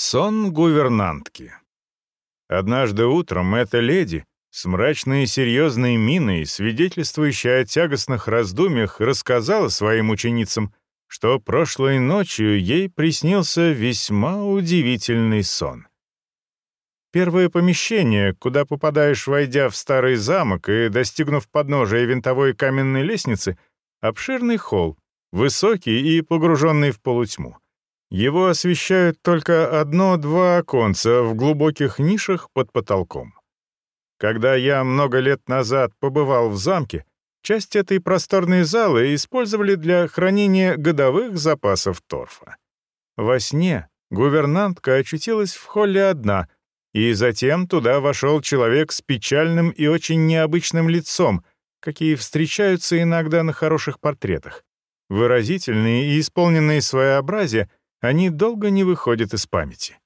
Сон гувернантки. Однажды утром эта леди с мрачной и серьезной миной, свидетельствующей о тягостных раздумьях, рассказала своим ученицам, что прошлой ночью ей приснился весьма удивительный сон. Первое помещение, куда попадаешь, войдя в старый замок и достигнув подножия винтовой каменной лестницы, обширный холл, высокий и погруженный в полутьму. Его освещают только одно-два оконца в глубоких нишах под потолком. Когда я много лет назад побывал в замке, часть этой просторной залы использовали для хранения годовых запасов торфа. Во сне гувернантка очутилась в холле одна, и затем туда вошел человек с печальным и очень необычным лицом, какие встречаются иногда на хороших портретах. Выразительные и исполненные своеобразия — они долго не выходят из памяти.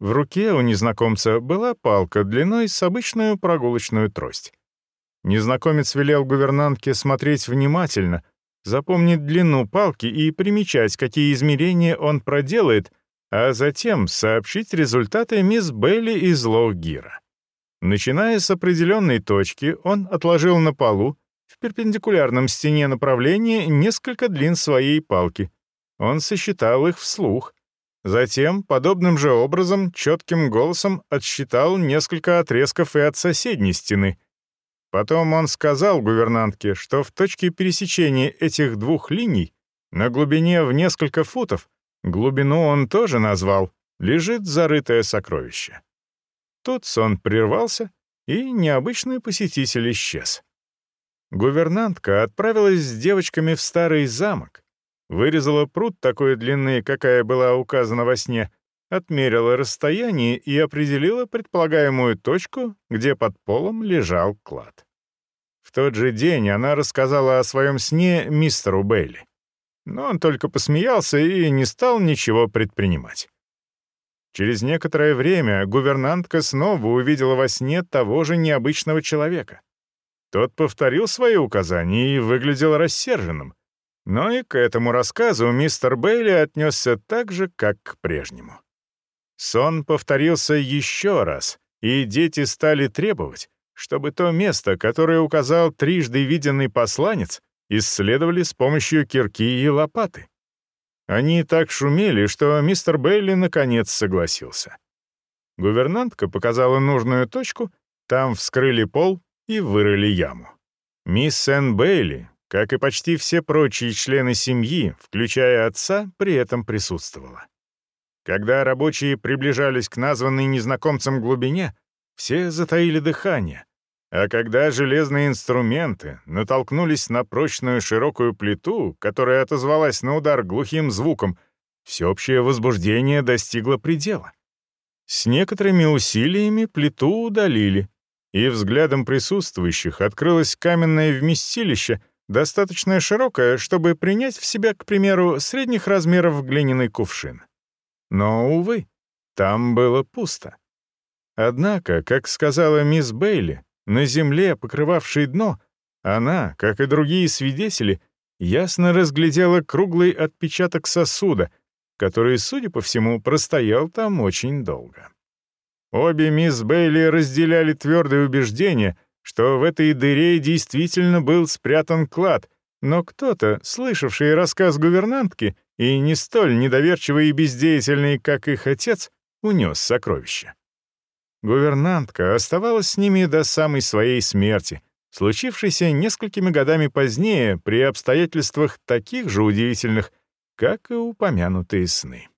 В руке у незнакомца была палка длиной с обычную прогулочную трость. Незнакомец велел гувернантке смотреть внимательно, запомнить длину палки и примечать, какие измерения он проделает, а затем сообщить результаты мисс Белли из Лоу-Гира. Начиная с определенной точки, он отложил на полу в перпендикулярном стене направления несколько длин своей палки — он сосчитал их вслух. Затем, подобным же образом, четким голосом отсчитал несколько отрезков и от соседней стены. Потом он сказал гувернантке, что в точке пересечения этих двух линий, на глубине в несколько футов, глубину он тоже назвал, лежит зарытое сокровище. Тут сон прервался, и необычный посетитель исчез. Гувернантка отправилась с девочками в старый замок, вырезала пруд такой длины, какая была указана во сне, отмерила расстояние и определила предполагаемую точку, где под полом лежал клад. В тот же день она рассказала о своем сне мистеру Бейли. Но он только посмеялся и не стал ничего предпринимать. Через некоторое время гувернантка снова увидела во сне того же необычного человека. Тот повторил свои указания и выглядел рассерженным — но и к этому рассказу мистер Бейли отнесся так же, как к прежнему. Сон повторился еще раз, и дети стали требовать, чтобы то место, которое указал трижды виденный посланец, исследовали с помощью кирки и лопаты. Они так шумели, что мистер Бейли наконец согласился. Гувернантка показала нужную точку, там вскрыли пол и вырыли яму. Мисс Сен Бейли, как и почти все прочие члены семьи, включая отца, при этом присутствовала. Когда рабочие приближались к названной незнакомцам глубине, все затаили дыхание, а когда железные инструменты натолкнулись на прочную широкую плиту, которая отозвалась на удар глухим звуком, всеобщее возбуждение достигло предела. С некоторыми усилиями плиту удалили, и взглядом присутствующих открылось каменное вместилище — достаточно широкая, чтобы принять в себя, к примеру, средних размеров глиняный кувшин. Но, увы, там было пусто. Однако, как сказала мисс Бейли, на земле, покрывавшей дно, она, как и другие свидетели, ясно разглядела круглый отпечаток сосуда, который, судя по всему, простоял там очень долго. Обе мисс Бейли разделяли твердое убеждение — что в этой дыре действительно был спрятан клад, но кто-то, слышавший рассказ гувернантки и не столь недоверчивый и бездеятельный, как их отец, унес сокровища. Гувернантка оставалась с ними до самой своей смерти, случившейся несколькими годами позднее при обстоятельствах таких же удивительных, как и упомянутые сны.